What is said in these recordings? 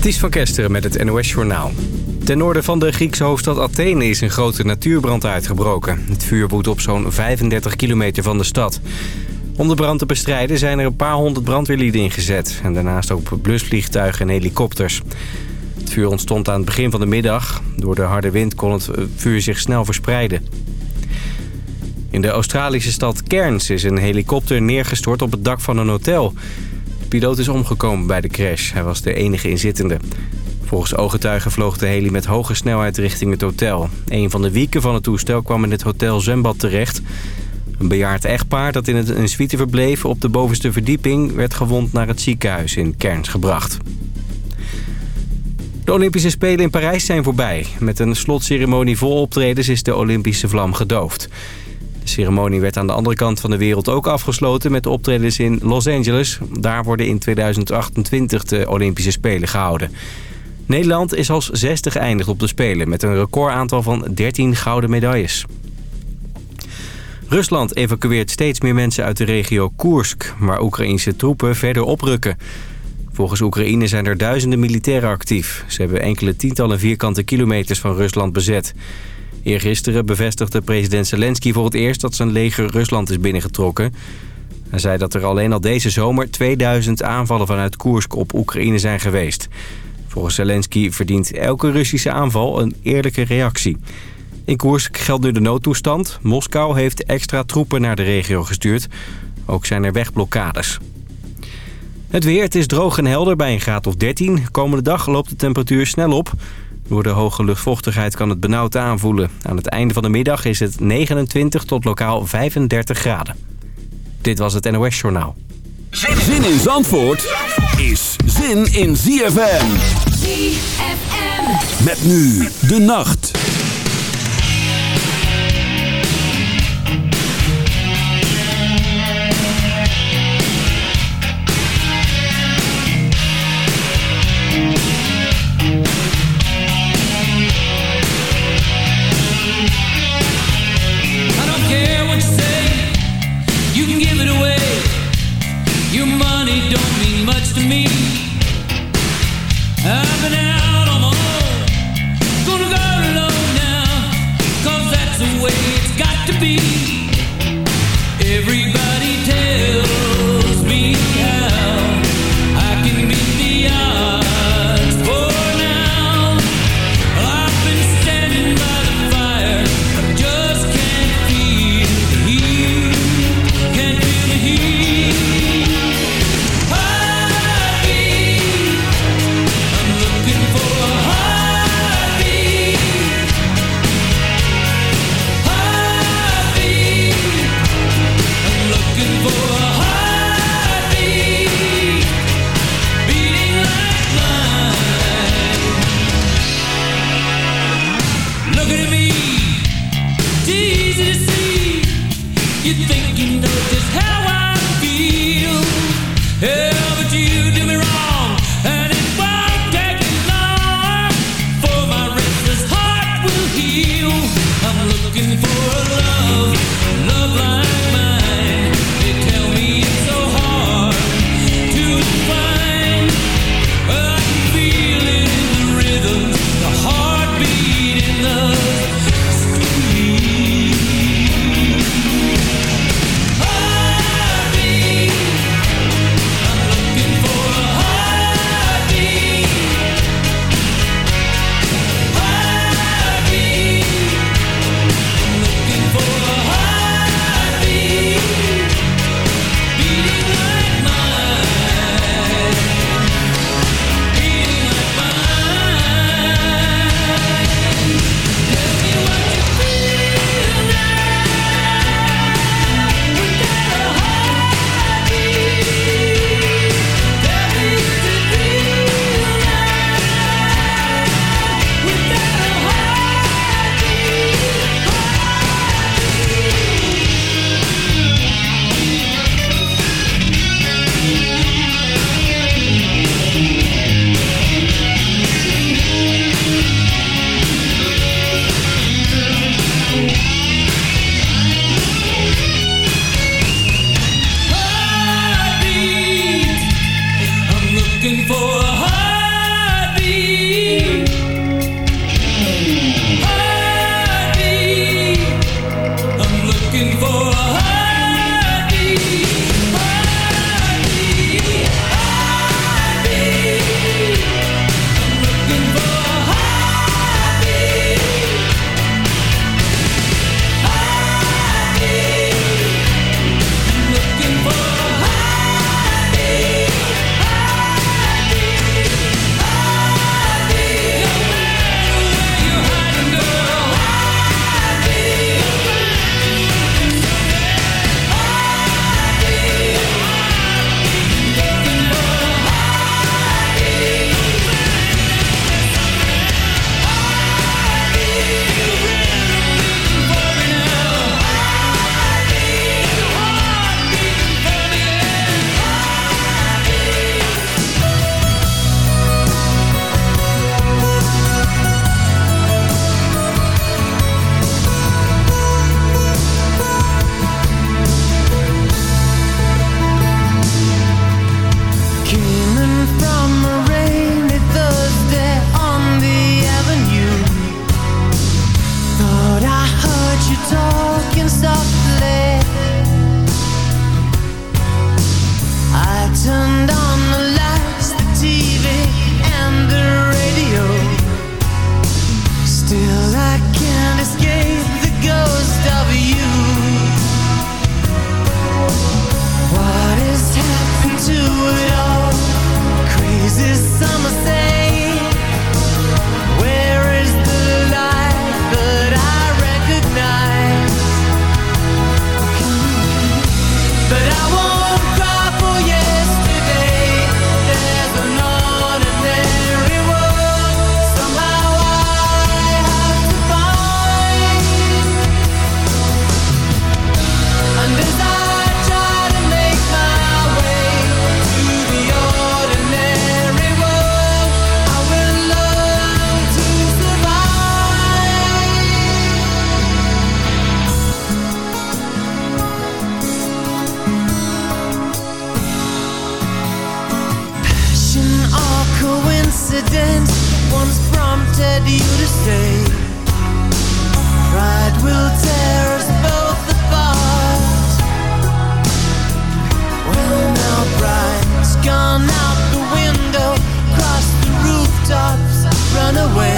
Ties van Kesteren met het NOS-journaal. Ten noorden van de Griekse hoofdstad Athene is een grote natuurbrand uitgebroken. Het vuur woedt op zo'n 35 kilometer van de stad. Om de brand te bestrijden zijn er een paar honderd brandweerlieden ingezet. En daarnaast ook blusvliegtuigen en helikopters. Het vuur ontstond aan het begin van de middag. Door de harde wind kon het vuur zich snel verspreiden. In de Australische stad Cairns is een helikopter neergestort op het dak van een hotel. Piloot is omgekomen bij de crash. Hij was de enige inzittende. Volgens ooggetuigen vloog de heli met hoge snelheid richting het hotel. Een van de wieken van het toestel kwam in het hotel zwembad terecht. Een bejaard echtpaar dat in een suite verbleef op de bovenste verdieping... werd gewond naar het ziekenhuis in Cairns gebracht. De Olympische Spelen in Parijs zijn voorbij. Met een slotceremonie vol optredens is de Olympische vlam gedoofd. De ceremonie werd aan de andere kant van de wereld ook afgesloten... met optredens in Los Angeles. Daar worden in 2028 de Olympische Spelen gehouden. Nederland is als zesde geëindigd op de Spelen... met een recordaantal van 13 gouden medailles. Rusland evacueert steeds meer mensen uit de regio Koersk... waar Oekraïnse troepen verder oprukken. Volgens Oekraïne zijn er duizenden militairen actief. Ze hebben enkele tientallen vierkante kilometers van Rusland bezet. Eergisteren bevestigde president Zelensky voor het eerst dat zijn leger Rusland is binnengetrokken. Hij zei dat er alleen al deze zomer 2000 aanvallen vanuit Koersk op Oekraïne zijn geweest. Volgens Zelensky verdient elke Russische aanval een eerlijke reactie. In Koersk geldt nu de noodtoestand. Moskou heeft extra troepen naar de regio gestuurd. Ook zijn er wegblokkades. Het weer, het is droog en helder bij een graad of 13. Komende dag loopt de temperatuur snel op. Door de hoge luchtvochtigheid kan het benauwd aanvoelen. Aan het einde van de middag is het 29 tot lokaal 35 graden. Dit was het NOS Journaal. Zin in Zandvoort is zin in ZFM. ZFM. Met nu de nacht. accident once prompted you to stay. Pride will tear us both apart Well now pride's gone out the window Cross the rooftops, run away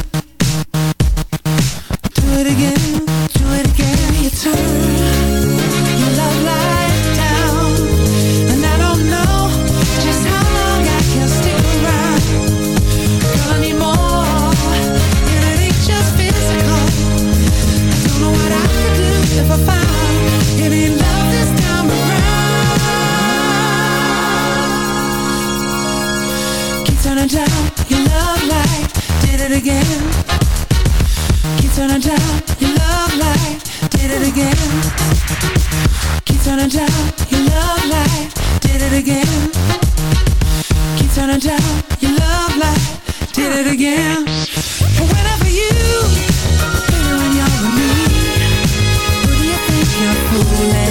Did it again. Keep turning down your love light, did it again. Keep turning down your love light, did it again. Keep turning down your love light, did it again. And whenever you, when you're with me, who do you think you're fooling?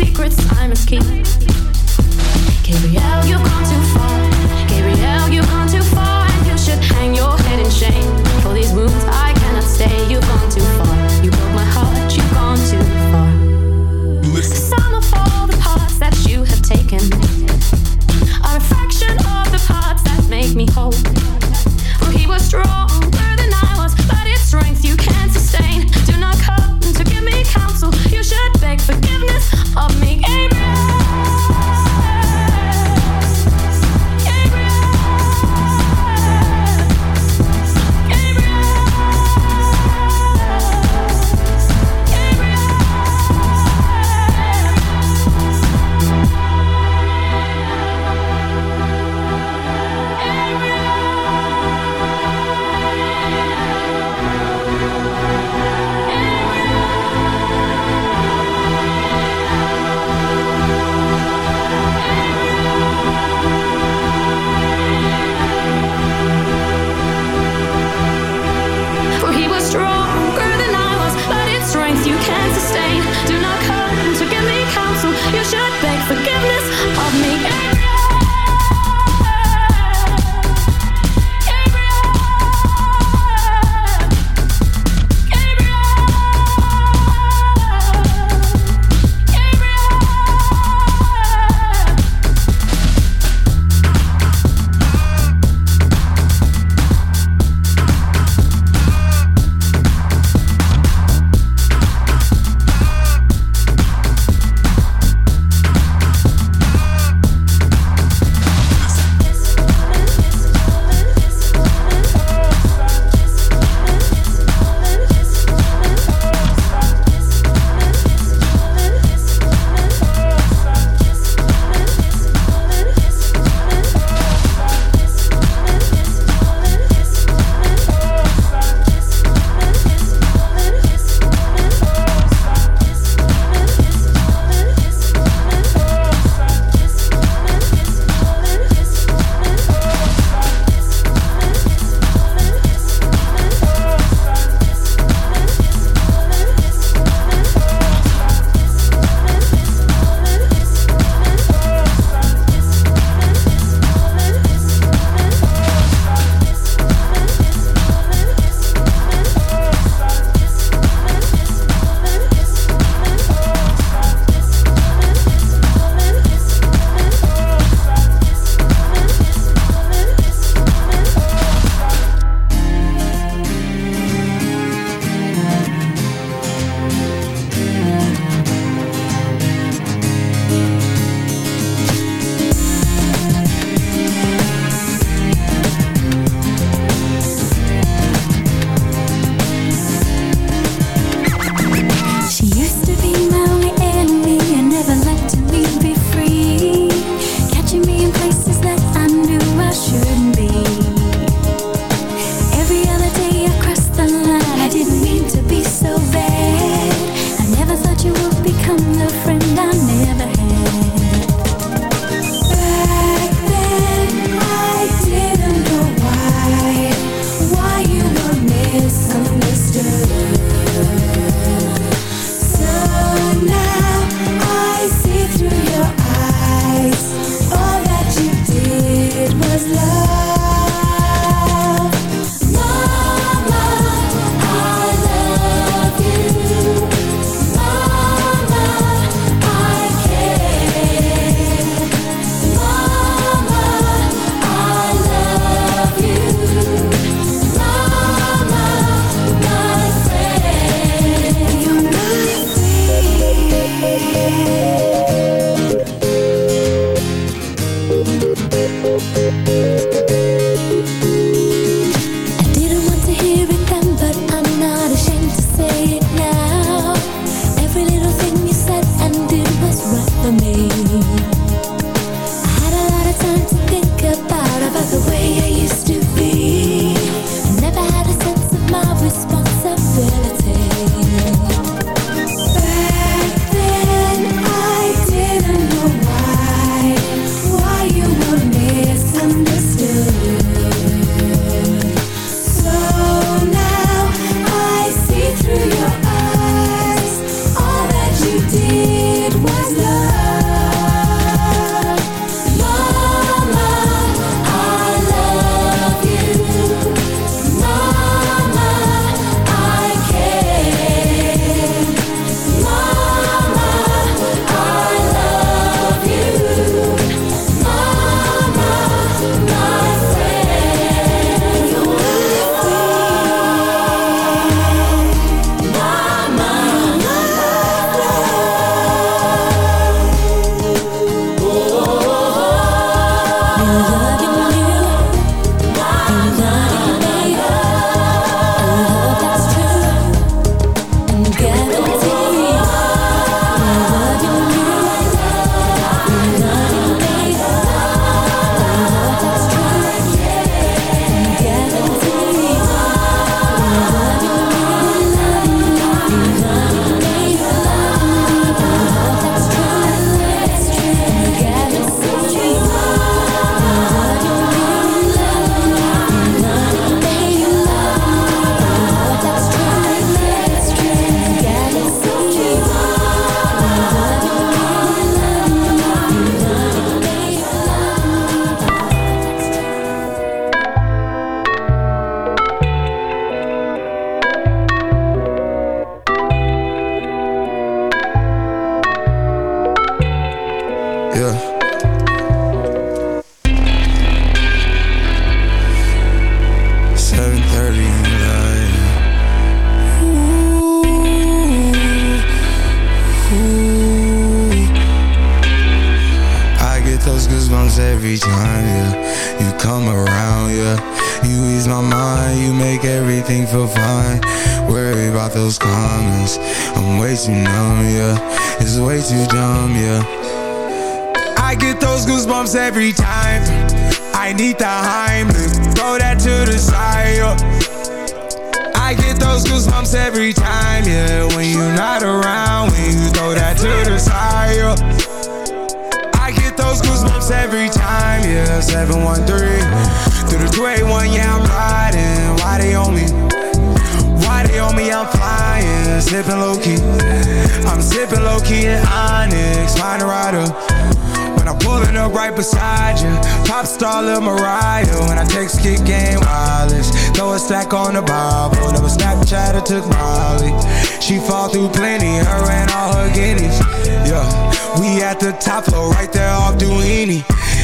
secrets I must keep. Can we the 281, yeah, I'm riding. Why they on me? Why they on me? I'm flying, sipping low key. I'm sipping low key in Onyx, find a rider. When I'm pulling up right beside you, pop star Lil Mariah. When I text kick game wireless, throw a stack on the Bible. Never Snapchat or took Molly. She fall through plenty, her and all her guineas. Yeah, we at the top floor, right there off Duini.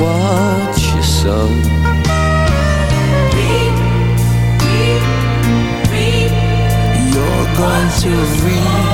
what you sow. You're going to reap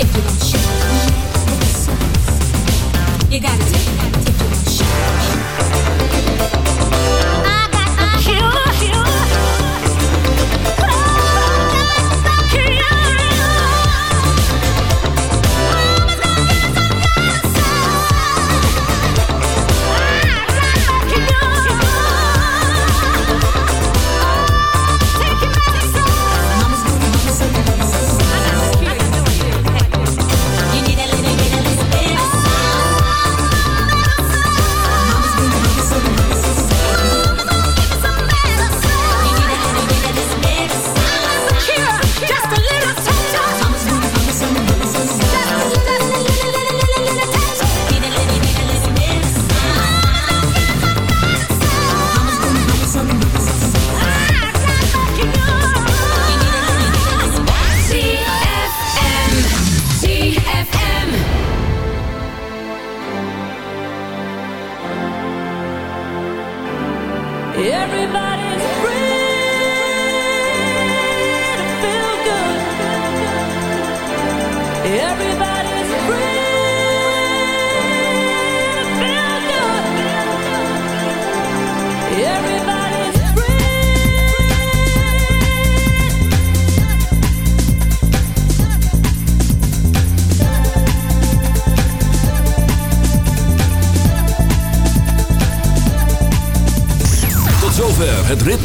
Техникум. You got it.